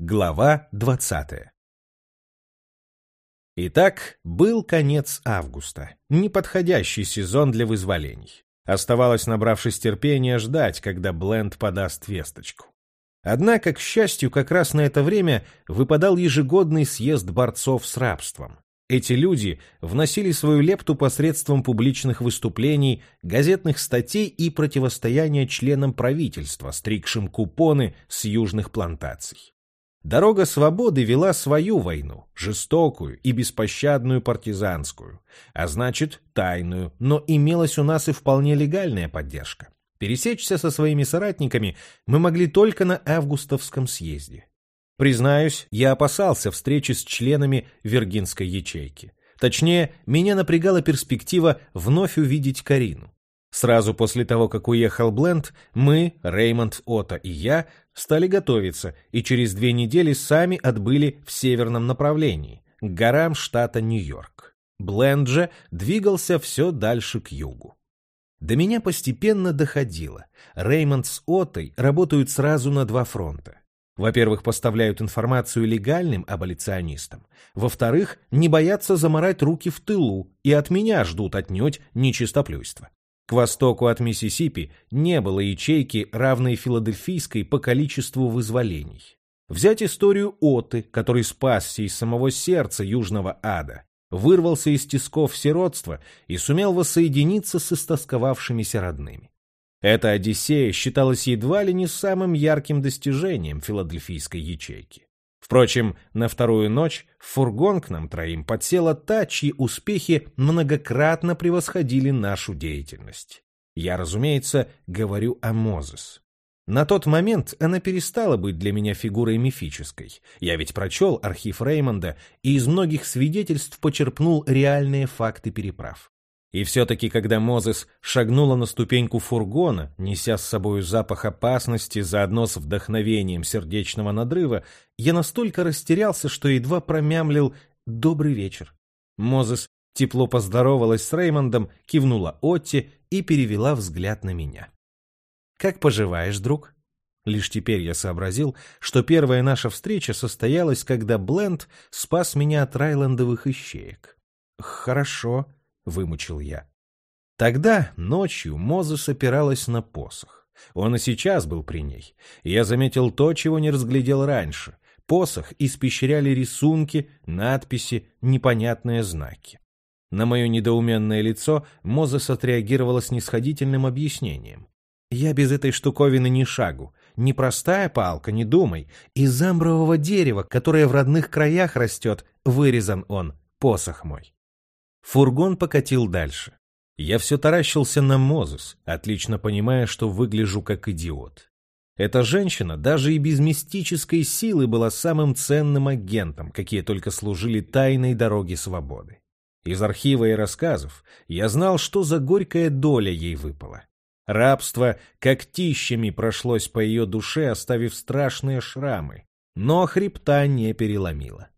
Глава двадцатая Итак, был конец августа, неподходящий сезон для вызволений. Оставалось, набравшись терпения, ждать, когда Бленд подаст весточку. Однако, к счастью, как раз на это время выпадал ежегодный съезд борцов с рабством. Эти люди вносили свою лепту посредством публичных выступлений, газетных статей и противостояния членам правительства, стригшим купоны с южных плантаций. Дорога свободы вела свою войну, жестокую и беспощадную партизанскую, а значит, тайную, но имелась у нас и вполне легальная поддержка. Пересечься со своими соратниками мы могли только на августовском съезде. Признаюсь, я опасался встречи с членами Виргинской ячейки. Точнее, меня напрягала перспектива вновь увидеть Карину. Сразу после того, как уехал Бленд, мы, Реймонд, Ота и я, стали готовиться и через две недели сами отбыли в северном направлении, к горам штата Нью-Йорк. Бленд же двигался все дальше к югу. До меня постепенно доходило. Реймонд с Отой работают сразу на два фронта. Во-первых, поставляют информацию легальным аболиционистам. Во-вторых, не боятся заморать руки в тылу и от меня ждут отнюдь нечистоплюйства. К востоку от Миссисипи не было ячейки, равной филадельфийской по количеству вызволений. Взять историю Оты, который спасся из самого сердца Южного Ада, вырвался из тисков сиротства и сумел воссоединиться с истосковавшимися родными. Эта Одиссея считалась едва ли не самым ярким достижением филадельфийской ячейки. Впрочем, на вторую ночь фургон к нам троим подсела та, чьи успехи многократно превосходили нашу деятельность. Я, разумеется, говорю о Мозес. На тот момент она перестала быть для меня фигурой мифической. Я ведь прочел архив Реймонда и из многих свидетельств почерпнул реальные факты переправ. И все-таки, когда Мозес шагнула на ступеньку фургона, неся с собой запах опасности заодно с вдохновением сердечного надрыва, я настолько растерялся, что едва промямлил «добрый вечер». Мозес тепло поздоровалась с Реймондом, кивнула Отти и перевела взгляд на меня. «Как поживаешь, друг?» Лишь теперь я сообразил, что первая наша встреча состоялась, когда Бленд спас меня от райландовых ищеек. «Хорошо», вымучил я. Тогда, ночью, Мозес опиралась на посох. Он и сейчас был при ней. Я заметил то, чего не разглядел раньше. Посох испещряли рисунки, надписи, непонятные знаки. На мое недоуменное лицо Мозес отреагировала снисходительным объяснением. «Я без этой штуковины ни шагу. Не простая палка, не думай. Из амбрового дерева, которое в родных краях растет, вырезан он, посох мой». Фургон покатил дальше. Я все таращился на Мозес, отлично понимая, что выгляжу как идиот. Эта женщина даже и без мистической силы была самым ценным агентом, какие только служили тайной дороги свободы. Из архива и рассказов я знал, что за горькая доля ей выпала. Рабство когтищами прошлось по ее душе, оставив страшные шрамы, но хребта не переломило.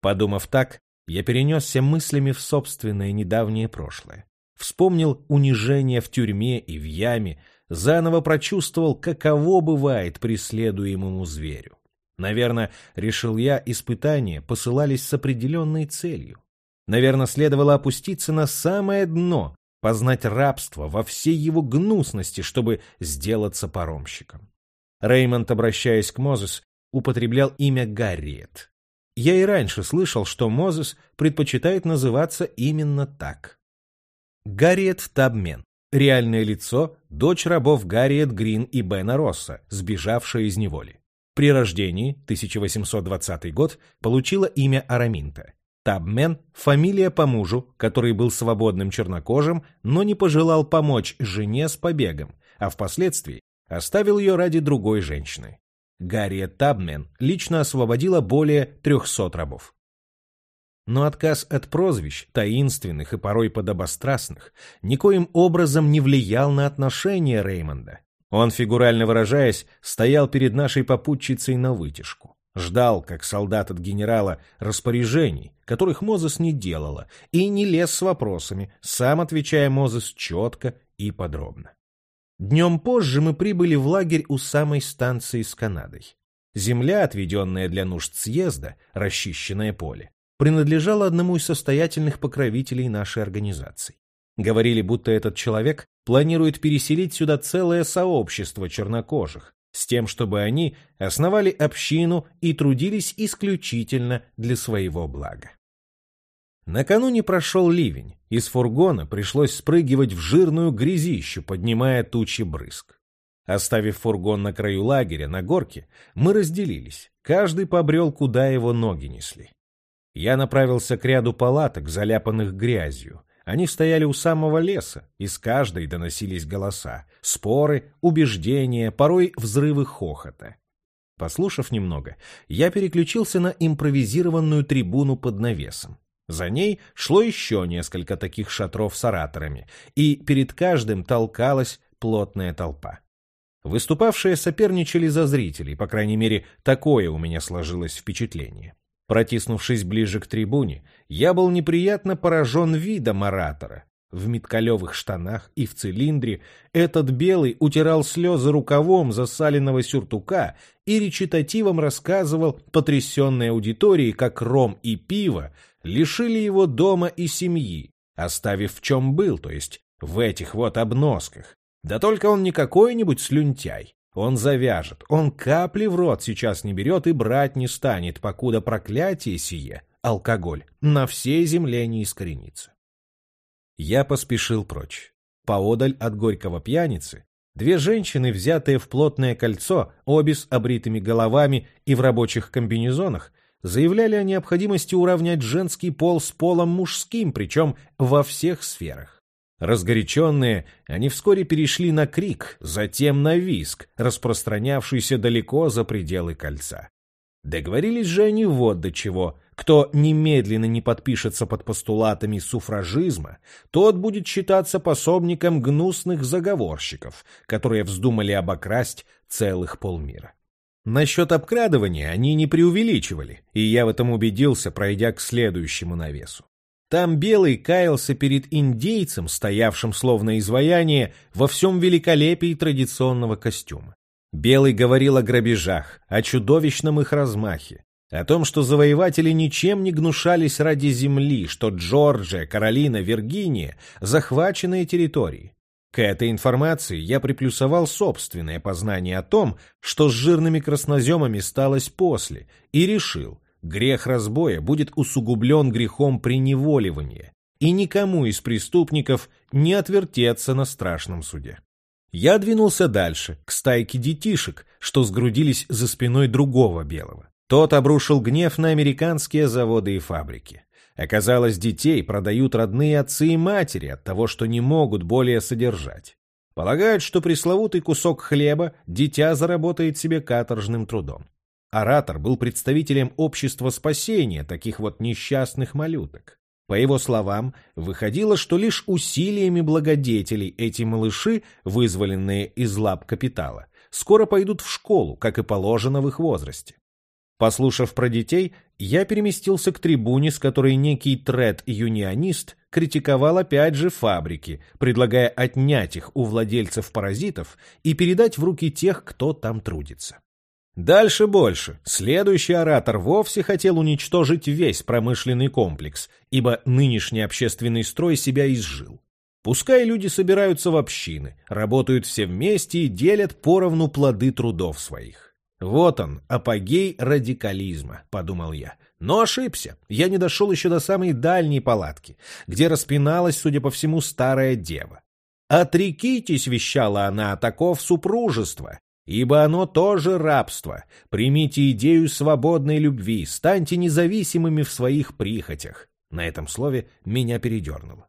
Подумав так, я перенесся мыслями в собственное недавнее прошлое. Вспомнил унижение в тюрьме и в яме, заново прочувствовал, каково бывает преследуемому зверю. Наверное, решил я, испытания посылались с определенной целью. Наверное, следовало опуститься на самое дно, познать рабство во всей его гнусности, чтобы сделаться паромщиком. Реймонд, обращаясь к Мозес, употреблял имя Гарриет. Я и раньше слышал, что Мозес предпочитает называться именно так. Гарриет Табмен. Реальное лицо – дочь рабов Гарриет Грин и Бена Росса, сбежавшая из неволи. При рождении, 1820 год, получила имя Араминта. Табмен – фамилия по мужу, который был свободным чернокожим, но не пожелал помочь жене с побегом, а впоследствии оставил ее ради другой женщины. Гарриет Табмен лично освободила более 300 рабов. Но отказ от прозвищ, таинственных и порой подобострастных, никоим образом не влиял на отношения Реймонда. Он, фигурально выражаясь, стоял перед нашей попутчицей на вытяжку. Ждал, как солдат от генерала, распоряжений, которых Мозес не делала, и не лез с вопросами, сам отвечая Мозес четко и подробно. Днем позже мы прибыли в лагерь у самой станции с Канадой. Земля, отведенная для нужд съезда, расчищенное поле, принадлежала одному из состоятельных покровителей нашей организации. Говорили, будто этот человек планирует переселить сюда целое сообщество чернокожих, с тем, чтобы они основали общину и трудились исключительно для своего блага. Накануне прошел ливень, из фургона пришлось спрыгивать в жирную грязищу, поднимая тучи брызг. Оставив фургон на краю лагеря, на горке, мы разделились, каждый побрел, куда его ноги несли. Я направился к ряду палаток, заляпанных грязью. Они стояли у самого леса, из каждой доносились голоса, споры, убеждения, порой взрывы хохота. Послушав немного, я переключился на импровизированную трибуну под навесом. За ней шло еще несколько таких шатров с ораторами, и перед каждым толкалась плотная толпа. Выступавшие соперничали за зрителей, по крайней мере, такое у меня сложилось впечатление. Протиснувшись ближе к трибуне, я был неприятно поражен видом оратора. В меткалевых штанах и в цилиндре этот белый утирал слезы рукавом засаленного сюртука и речитативом рассказывал потрясенной аудитории, как ром и пиво лишили его дома и семьи, оставив в чем был, то есть в этих вот обносках, да только он не какой-нибудь слюнтяй. Он завяжет, он капли в рот сейчас не берет и брать не станет, покуда проклятие сие, алкоголь, на всей земле не искоренится. Я поспешил прочь. Поодаль от горького пьяницы две женщины, взятые в плотное кольцо, обе с обритыми головами и в рабочих комбинезонах, заявляли о необходимости уравнять женский пол с полом мужским, причем во всех сферах. Разгоряченные, они вскоре перешли на крик, затем на виск, распространявшийся далеко за пределы кольца. Договорились же они вот до чего. Кто немедленно не подпишется под постулатами суфражизма, тот будет считаться пособником гнусных заговорщиков, которые вздумали обокрасть целых полмира. Насчет обкрадывания они не преувеличивали, и я в этом убедился, пройдя к следующему навесу. Там Белый каялся перед индейцем, стоявшим словно изваяние, во всем великолепии традиционного костюма. Белый говорил о грабежах, о чудовищном их размахе, о том, что завоеватели ничем не гнушались ради земли, что Джорджия, Каролина, Виргиния — захваченные территории. К этой информации я приплюсовал собственное познание о том, что с жирными красноземами сталось после, и решил — грех разбоя будет усугублен грехом преневоливания, и никому из преступников не отвертеться на страшном суде. Я двинулся дальше, к стайке детишек, что сгрудились за спиной другого белого. Тот обрушил гнев на американские заводы и фабрики. Оказалось, детей продают родные отцы и матери от того, что не могут более содержать. Полагают, что пресловутый кусок хлеба дитя заработает себе каторжным трудом. Оратор был представителем общества спасения таких вот несчастных малюток. По его словам, выходило, что лишь усилиями благодетелей эти малыши, вызволенные из лап капитала, скоро пойдут в школу, как и положено в их возрасте. Послушав про детей, я переместился к трибуне, с которой некий тред-юнионист критиковал опять же фабрики, предлагая отнять их у владельцев-паразитов и передать в руки тех, кто там трудится. Дальше больше. Следующий оратор вовсе хотел уничтожить весь промышленный комплекс, ибо нынешний общественный строй себя изжил. Пускай люди собираются в общины, работают все вместе и делят поровну плоды трудов своих. Вот он, апогей радикализма, подумал я. Но ошибся. Я не дошел еще до самой дальней палатки, где распиналась, судя по всему, старая дева. «Отрекитесь», — вещала она, — «таков супружество ибо оно тоже рабство. Примите идею свободной любви, станьте независимыми в своих прихотях. На этом слове меня передернуло.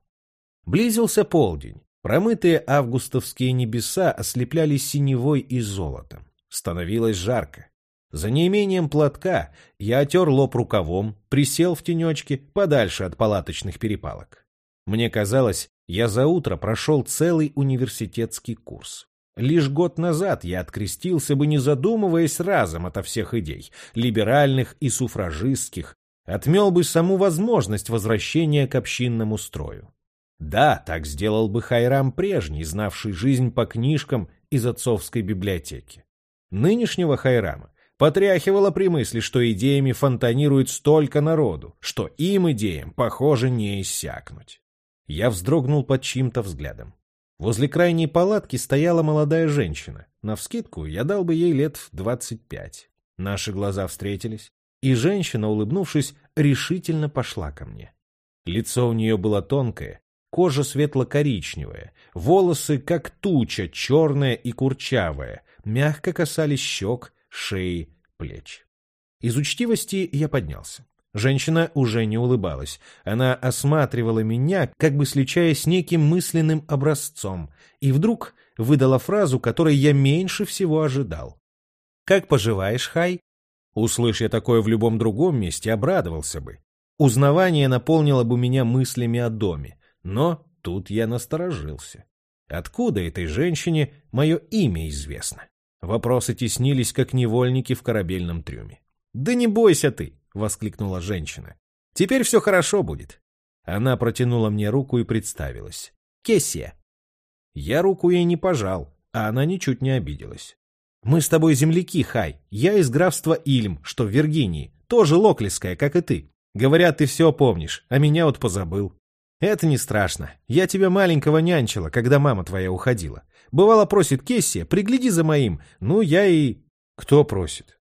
Близился полдень. Промытые августовские небеса ослепляли синевой и золотом. Становилось жарко. За неимением платка я отер лоб рукавом, присел в тенечке подальше от палаточных перепалок. Мне казалось, я за утро прошел целый университетский курс. Лишь год назад я открестился бы, не задумываясь разом ото всех идей, либеральных и суфражистских, отмел бы саму возможность возвращения к общинному строю. Да, так сделал бы Хайрам прежний, знавший жизнь по книжкам из отцовской библиотеки. Нынешнего Хайрама Потряхивало при мысли, что идеями фонтанирует столько народу, что им идеям, похоже, не иссякнуть. Я вздрогнул под чьим-то взглядом. Возле крайней палатки стояла молодая женщина. Навскидку я дал бы ей лет двадцать пять. Наши глаза встретились, и женщина, улыбнувшись, решительно пошла ко мне. Лицо у нее было тонкое, кожа светло-коричневая, волосы как туча, черная и курчавая, мягко касались щек, шеи, плеч. Из учтивости я поднялся. Женщина уже не улыбалась. Она осматривала меня, как бы сличаясь с неким мысленным образцом, и вдруг выдала фразу, которой я меньше всего ожидал. «Как поживаешь, Хай?» Услышь я такое в любом другом месте, обрадовался бы. Узнавание наполнило бы меня мыслями о доме, но тут я насторожился. Откуда этой женщине мое имя известно? Вопросы теснились, как невольники в корабельном трюме. «Да не бойся ты!» — воскликнула женщина. «Теперь все хорошо будет». Она протянула мне руку и представилась. «Кессия». Я руку ей не пожал, а она ничуть не обиделась. «Мы с тобой земляки, Хай. Я из графства Ильм, что в Виргинии. Тоже локлиская, как и ты. Говорят, ты все помнишь, а меня вот позабыл. Это не страшно. Я тебя маленького нянчила, когда мама твоя уходила. Бывало просит Кессия, пригляди за моим. Ну, я и... Кто просит?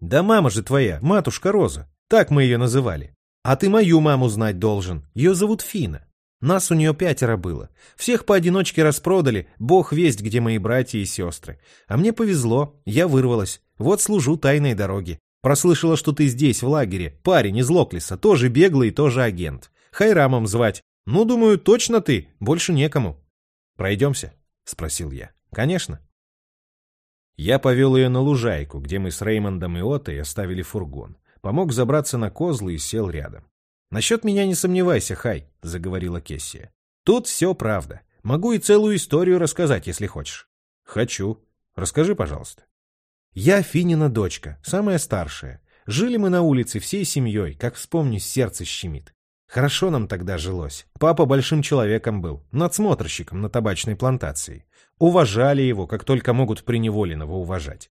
Да мама же твоя, матушка Роза. Так мы ее называли. А ты мою маму знать должен. Ее зовут Фина. Нас у нее пятеро было. Всех поодиночке распродали, бог весть, где мои братья и сестры. А мне повезло, я вырвалась. Вот служу тайной дороге. Прослышала, что ты здесь, в лагере. Парень из Локлиса, тоже беглый тоже агент. Хайрамом звать. Ну, думаю, точно ты, больше некому. Пройдемся? — спросил я. «Конечно». Я повел ее на лужайку, где мы с Реймондом и Отой оставили фургон. Помог забраться на козлы и сел рядом. «Насчет меня не сомневайся, Хай», — заговорила Кессия. «Тут все правда. Могу и целую историю рассказать, если хочешь». «Хочу. Расскажи, пожалуйста». «Я Финина дочка, самая старшая. Жили мы на улице всей семьей, как вспомню, сердце щемит. Хорошо нам тогда жилось. Папа большим человеком был, надсмотрщиком на табачной плантации. Уважали его, как только могут приневоленного уважать.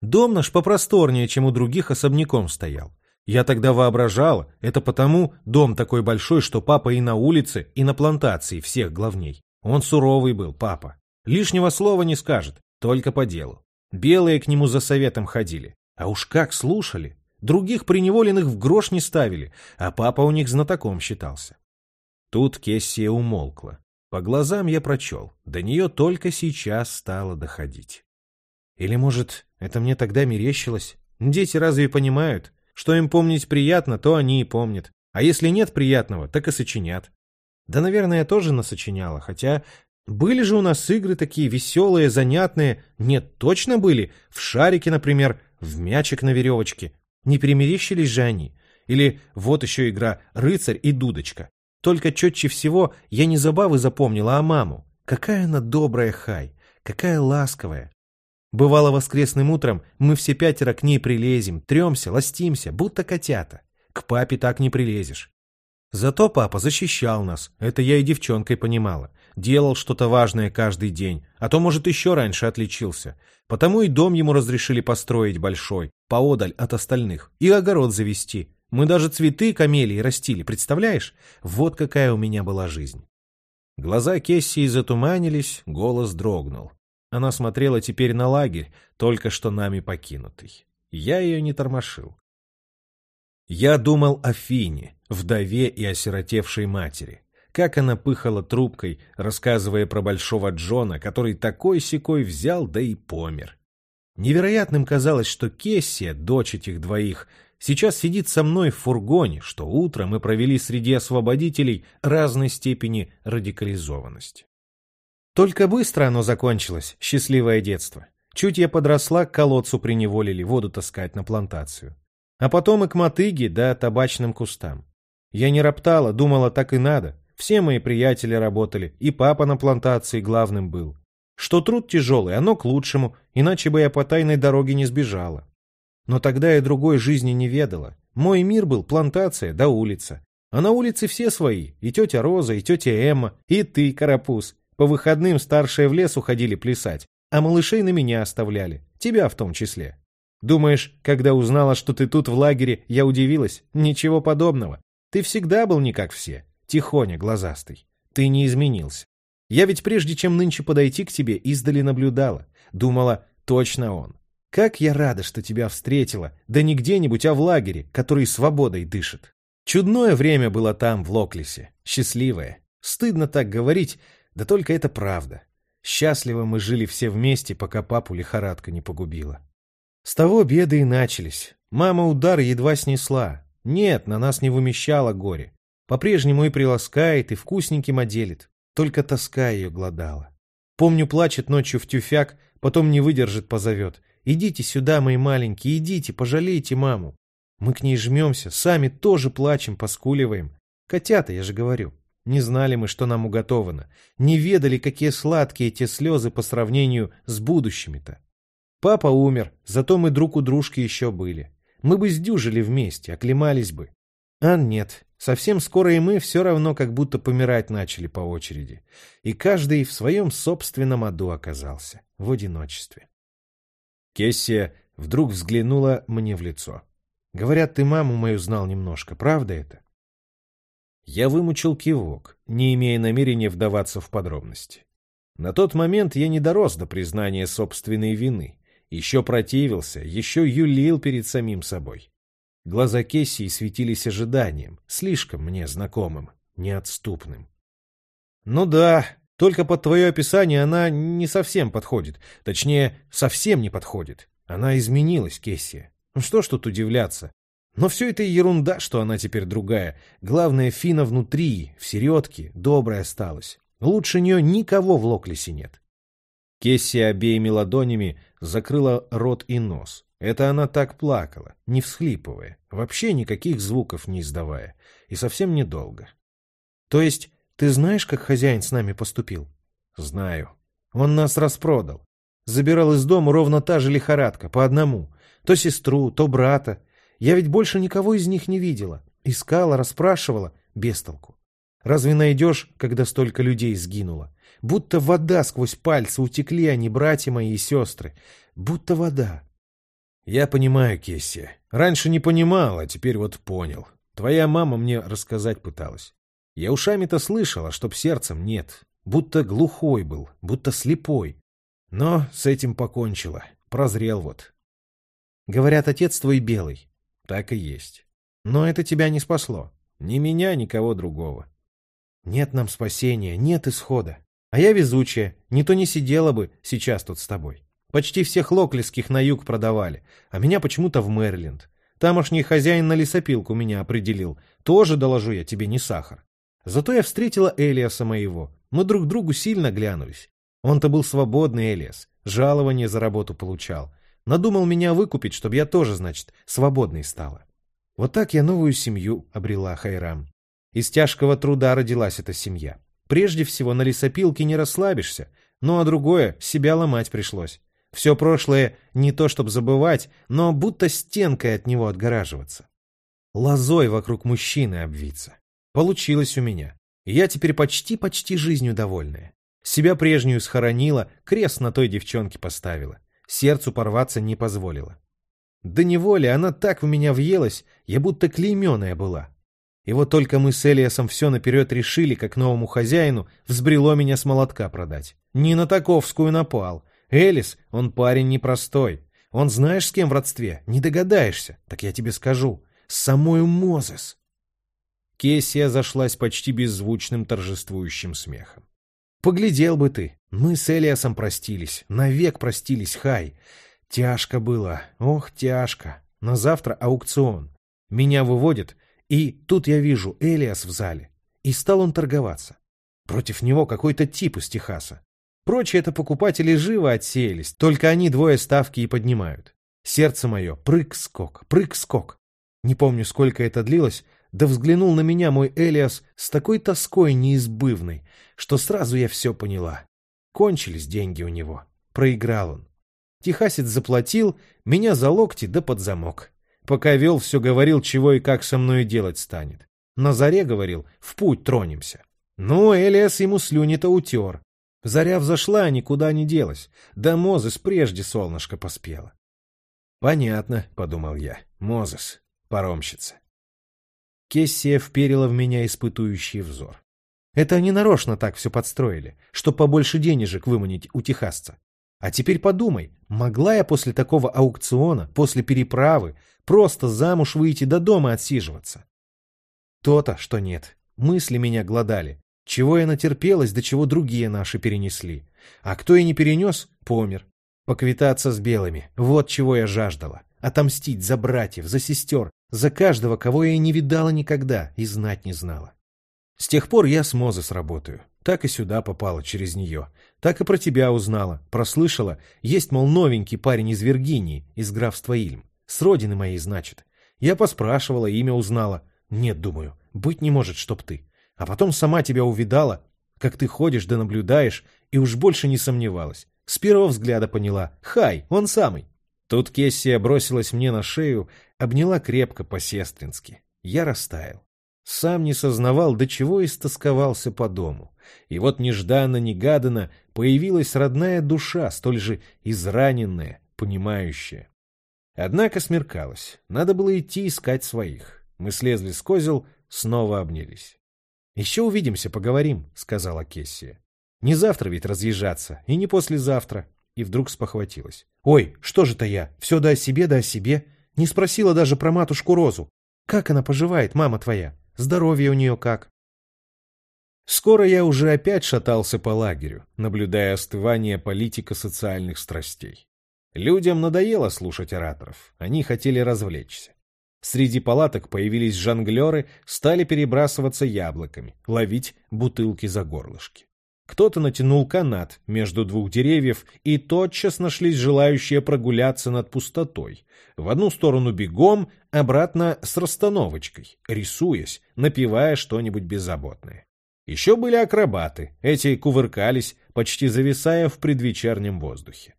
Дом наш попросторнее, чем у других особняком стоял. Я тогда воображала, это потому дом такой большой, что папа и на улице, и на плантации всех главней. Он суровый был, папа. Лишнего слова не скажет, только по делу. Белые к нему за советом ходили. А уж как слушали. Других приневоленных в грош не ставили, а папа у них знатоком считался. Тут Кессия умолкла. По глазам я прочел, до нее только сейчас стало доходить. Или, может, это мне тогда мерещилось? Дети разве понимают? Что им помнить приятно, то они и помнят. А если нет приятного, так и сочинят. Да, наверное, я тоже насочиняла, хотя были же у нас игры такие веселые, занятные. Нет, точно были. В шарике, например, в мячик на веревочке. Не примерещились же они? Или вот еще игра «Рыцарь и дудочка». Только четче всего я не забавы запомнила, а маму. Какая она добрая, Хай, какая ласковая. Бывало воскресным утром мы все пятеро к ней прилезем, тремся, ластимся, будто котята. К папе так не прилезешь. Зато папа защищал нас, это я и девчонкой понимала. Делал что-то важное каждый день, а то, может, еще раньше отличился. Потому и дом ему разрешили построить большой, поодаль от остальных, и огород завести. Мы даже цветы камелии растили, представляешь? Вот какая у меня была жизнь. Глаза Кессии затуманились, голос дрогнул. Она смотрела теперь на лагерь, только что нами покинутый. Я ее не тормошил. Я думал о Фине, вдове и осиротевшей матери. Как она пыхала трубкой, рассказывая про большого Джона, который такой-сякой взял, да и помер. Невероятным казалось, что Кессия, дочь этих двоих, сейчас сидит со мной в фургоне, что утро мы провели среди освободителей разной степени радикализованности. Только быстро оно закончилось, счастливое детство. Чуть я подросла, к колодцу приневолили воду таскать на плантацию. А потом и к мотыге да табачным кустам. Я не роптала, думала, так и надо. Все мои приятели работали, и папа на плантации главным был. Что труд тяжелый, оно к лучшему, иначе бы я по тайной дороге не сбежала. Но тогда я другой жизни не ведала. Мой мир был плантация да улица. А на улице все свои, и тетя Роза, и тетя Эмма, и ты, Карапуз. По выходным старшие в лес уходили плясать, а малышей на меня оставляли, тебя в том числе. Думаешь, когда узнала, что ты тут в лагере, я удивилась? Ничего подобного. Ты всегда был не как все. Тихоня, глазастый. Ты не изменился. Я ведь прежде чем нынче подойти к тебе, издали наблюдала. Думала, точно он. Как я рада, что тебя встретила. Да не где-нибудь, а в лагере, который свободой дышит. Чудное время было там, в Локлисе. Счастливое. Стыдно так говорить, да только это правда. Счастливо мы жили все вместе, пока папу лихорадка не погубила. С того беды и начались. Мама удар едва снесла. Нет, на нас не вымещала горе. По-прежнему и приласкает, и вкусненьким оделит. Только тоска ее глодала. Помню, плачет ночью в тюфяк, потом не выдержит, позовет. «Идите сюда, мои маленькие, идите, пожалейте маму». Мы к ней жмемся, сами тоже плачем, поскуливаем. Котята, я же говорю. Не знали мы, что нам уготовано. Не ведали, какие сладкие те слезы по сравнению с будущими-то. Папа умер, зато мы друг у дружки еще были. Мы бы сдюжили вместе, оклемались бы. А нет, совсем скоро и мы все равно как будто помирать начали по очереди. И каждый в своем собственном аду оказался, в одиночестве. Кессия вдруг взглянула мне в лицо. Говорят, ты маму мою знал немножко, правда это? Я вымучил кивок, не имея намерения вдаваться в подробности. На тот момент я не дорос до признания собственной вины. Еще противился, еще юлил перед самим собой. Глаза Кессии светились ожиданием, слишком мне знакомым, неотступным. «Ну да, только под твое описание она не совсем подходит. Точнее, совсем не подходит. Она изменилась, Кессия. Ну что ж тут удивляться? Но все это ерунда, что она теперь другая. Главное, Фина внутри, в середке, добрая осталась. Лучше нее никого в Локлисе нет. Кесси обеими ладонями закрыла рот и нос. Это она так плакала, не всхлипывая, вообще никаких звуков не издавая, и совсем недолго. — То есть ты знаешь, как хозяин с нами поступил? — Знаю. Он нас распродал. Забирал из дома ровно та же лихорадка, по одному. То сестру, то брата. Я ведь больше никого из них не видела. Искала, расспрашивала, без толку. Разве найдешь, когда столько людей сгинуло? Будто вода сквозь пальцы утекли они, братья мои и сестры. Будто вода. Я понимаю, Кесси. Раньше не понимал, а теперь вот понял. Твоя мама мне рассказать пыталась. Я ушами-то слышала, чтоб сердцем нет. Будто глухой был, будто слепой. Но с этим покончила. Прозрел вот. Говорят, отец твой белый. Так и есть. Но это тебя не спасло. Ни меня, никого другого. Нет нам спасения, нет исхода. А я везучая, не то не сидела бы сейчас тут с тобой. Почти всех локлиских на юг продавали, а меня почему-то в Мэриленд. Тамошний хозяин на лесопилку меня определил. Тоже, доложу я тебе, не сахар. Зато я встретила Элиаса моего. Мы друг другу сильно глянулись. Он-то был свободный Элиас, жалование за работу получал. Надумал меня выкупить, чтобы я тоже, значит, свободной стала. Вот так я новую семью обрела, Хайрам. Из тяжкого труда родилась эта семья. Прежде всего, на лесопилке не расслабишься, ну а другое, себя ломать пришлось. Все прошлое не то чтобы забывать, но будто стенкой от него отгораживаться. Лозой вокруг мужчины обвиться. Получилось у меня. я теперь почти-почти жизнью довольная. Себя прежнюю схоронила, крест на той девчонке поставила. Сердцу порваться не позволила. Да неволи, она так в меня въелась, я будто клейменная была. И вот только мы с Элиасом все наперед решили, как новому хозяину, взбрело меня с молотка продать. Не на таковскую напал. Элис, он парень непростой. Он знаешь, с кем в родстве? Не догадаешься. Так я тебе скажу. С самой Мозес. Кессия зашлась почти беззвучным торжествующим смехом. Поглядел бы ты. Мы с Элиасом простились. Навек простились, Хай. Тяжко было. Ох, тяжко. На завтра аукцион. Меня выводят, и тут я вижу Элиас в зале. И стал он торговаться. Против него какой-то тип из Техаса. Прочие это покупатели живо отсеялись, только они двое ставки и поднимают. Сердце мое прыг-скок, прыг-скок. Не помню, сколько это длилось, да взглянул на меня мой Элиас с такой тоской неизбывной, что сразу я все поняла. Кончились деньги у него. Проиграл он. Техасец заплатил, меня за локти да под замок. Пока вел, все говорил, чего и как со мной делать станет. На заре говорил, в путь тронемся. Ну, Элиас ему слюни-то утер. Заря взошла, никуда не делась. Да Мозес прежде солнышко поспела. «Понятно», — подумал я. «Мозес, паромщица». Кессия вперила в меня испытующий взор. Это они нарочно так все подстроили, чтоб побольше денежек выманить у техасца. А теперь подумай, могла я после такого аукциона, после переправы, просто замуж выйти до дома отсиживаться? То-то, что нет. Мысли меня глодали. Чего я натерпелась, до чего другие наши перенесли. А кто и не перенес, помер. Поквитаться с белыми. Вот чего я жаждала. Отомстить за братьев, за сестер, за каждого, кого я не видала никогда и знать не знала. С тех пор я с Мозес работаю. Так и сюда попала через нее. Так и про тебя узнала, прослышала. Есть, мол, новенький парень из Виргинии, из графства Ильм. С родины моей, значит. Я поспрашивала, имя узнала. Нет, думаю, быть не может, чтоб ты. А потом сама тебя увидала, как ты ходишь да наблюдаешь, и уж больше не сомневалась. С первого взгляда поняла. Хай, он самый. Тут Кессия бросилась мне на шею, обняла крепко по-сестрински. Я растаял. Сам не сознавал, до чего истосковался по дому. И вот нежданно-негаданно появилась родная душа, столь же израненная, понимающая. Однако смеркалось. Надо было идти искать своих. Мы слезли с козел, снова обнялись. — Еще увидимся, поговорим, — сказала Кессия. — Не завтра ведь разъезжаться, и не послезавтра. И вдруг спохватилась. — Ой, что же-то я? Все да о себе, да о себе. Не спросила даже про матушку Розу. Как она поживает, мама твоя? Здоровье у нее как? Скоро я уже опять шатался по лагерю, наблюдая остывание политико-социальных страстей. Людям надоело слушать ораторов, они хотели развлечься. Среди палаток появились жонглеры, стали перебрасываться яблоками, ловить бутылки за горлышки. Кто-то натянул канат между двух деревьев, и тотчас нашлись желающие прогуляться над пустотой. В одну сторону бегом, обратно с расстановочкой, рисуясь, напевая что-нибудь беззаботное. Еще были акробаты, эти кувыркались, почти зависая в предвечернем воздухе.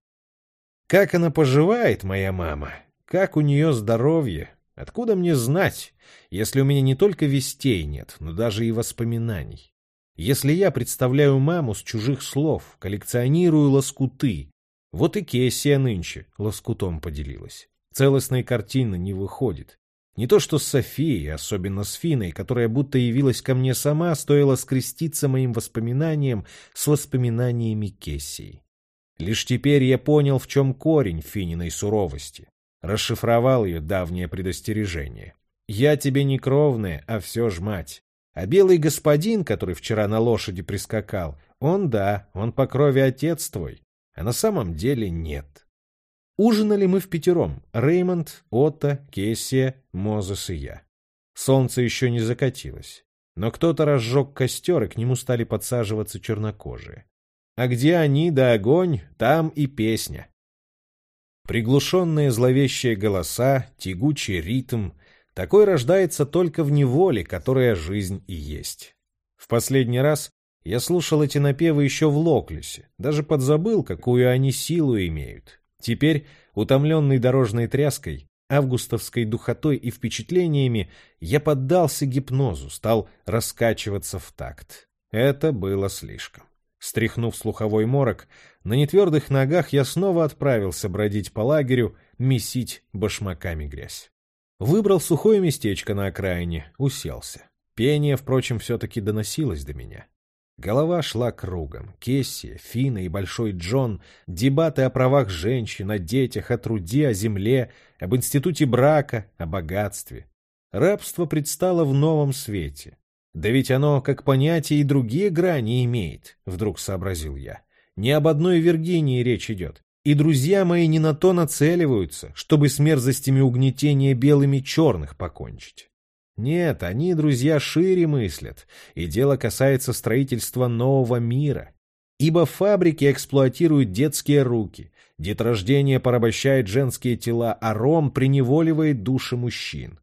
Как она поживает, моя мама? Как у нее здоровье? Откуда мне знать, если у меня не только вестей нет, но даже и воспоминаний? Если я представляю маму с чужих слов, коллекционирую лоскуты, вот и Кессия нынче лоскутом поделилась. Целостной картины не выходит. Не то что с Софией, особенно с Финой, которая будто явилась ко мне сама, стоило скреститься моим воспоминанием с воспоминаниями Кессии. Лишь теперь я понял, в чем корень Фининой суровости. Расшифровал ее давнее предостережение. «Я тебе не кровная, а все ж мать. А белый господин, который вчера на лошади прискакал, он да, он по крови отец твой, а на самом деле нет. Ужинали мы в пятером. Реймонд, Отто, Кессия, Мозес и я. Солнце еще не закатилось. Но кто-то разжег костер, и к нему стали подсаживаться чернокожие. А где они да огонь, там и песня. Приглушенные зловещие голоса, тягучий ритм, такой рождается только в неволе, которая жизнь и есть. В последний раз я слушал эти напевы еще в Локлисе, даже подзабыл, какую они силу имеют. Теперь, утомленный дорожной тряской, августовской духотой и впечатлениями, я поддался гипнозу, стал раскачиваться в такт. Это было слишком. Стряхнув слуховой морок, на нетвердых ногах я снова отправился бродить по лагерю, месить башмаками грязь. Выбрал сухое местечко на окраине, уселся. Пение, впрочем, все-таки доносилось до меня. Голова шла кругом. Кесси, Фина и Большой Джон, дебаты о правах женщин, о детях, о труде, о земле, об институте брака, о богатстве. Рабство предстало в новом свете. Да ведь оно, как понятие, и другие грани имеет, вдруг сообразил я. Не об одной Виргинии речь идет. И друзья мои не на то нацеливаются, чтобы с мерзостями угнетения белыми черных покончить. Нет, они, друзья, шире мыслят, и дело касается строительства нового мира. Ибо фабрики эксплуатируют детские руки, деторождение порабощает женские тела, а ром приневоливает души мужчин.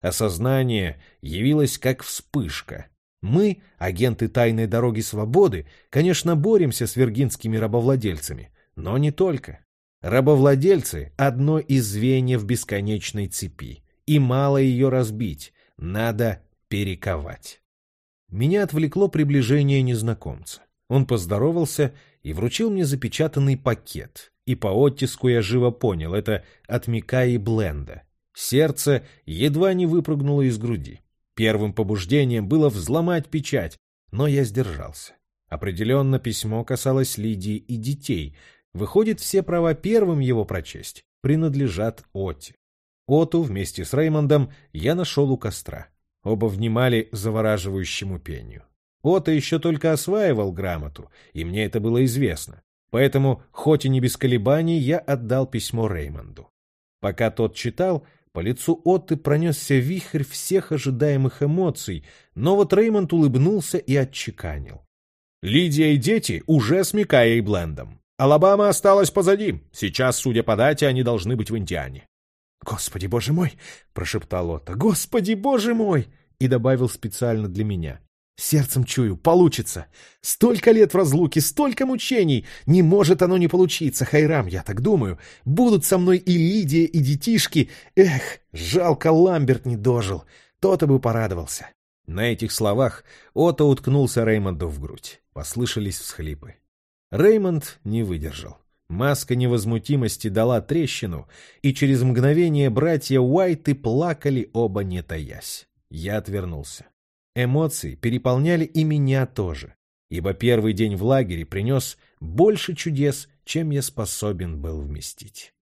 Осознание явилось как вспышка. Мы, агенты тайной дороги свободы, конечно, боремся с виргинскими рабовладельцами, но не только. Рабовладельцы — одно из звеньев бесконечной цепи, и мало ее разбить, надо перековать. Меня отвлекло приближение незнакомца. Он поздоровался и вручил мне запечатанный пакет, и по оттиску я живо понял, это от Мика и Бленда. Сердце едва не выпрыгнуло из груди. Первым побуждением было взломать печать, но я сдержался. Определенно письмо касалось Лидии и детей. Выходит, все права первым его прочесть принадлежат Отте. Оту вместе с Реймондом я нашел у костра. Оба внимали завораживающему пению. Ота еще только осваивал грамоту, и мне это было известно. Поэтому, хоть и не без колебаний, я отдал письмо Реймонду. Пока тот читал, по лицу Отты пронесся вихрь всех ожидаемых эмоций, но вот Реймонд улыбнулся и отчеканил. «Лидия и дети уже с Микаей и Блендом. Алабама осталась позади. Сейчас, судя по дате, они должны быть в Индиане». «Господи, боже мой!» — прошептал Отто. «Господи, боже мой!» И добавил специально для меня. Сердцем чую, получится. Столько лет в разлуке, столько мучений. Не может оно не получиться, Хайрам, я так думаю. Будут со мной и Лидия, и детишки. Эх, жалко, Ламберт не дожил. То-то бы порадовался. На этих словах Ото уткнулся Реймонду в грудь. Послышались всхлипы. Реймонд не выдержал. Маска невозмутимости дала трещину, и через мгновение братья Уайты плакали оба не таясь. Я отвернулся. Эмоции переполняли и меня тоже, ибо первый день в лагере принес больше чудес, чем я способен был вместить.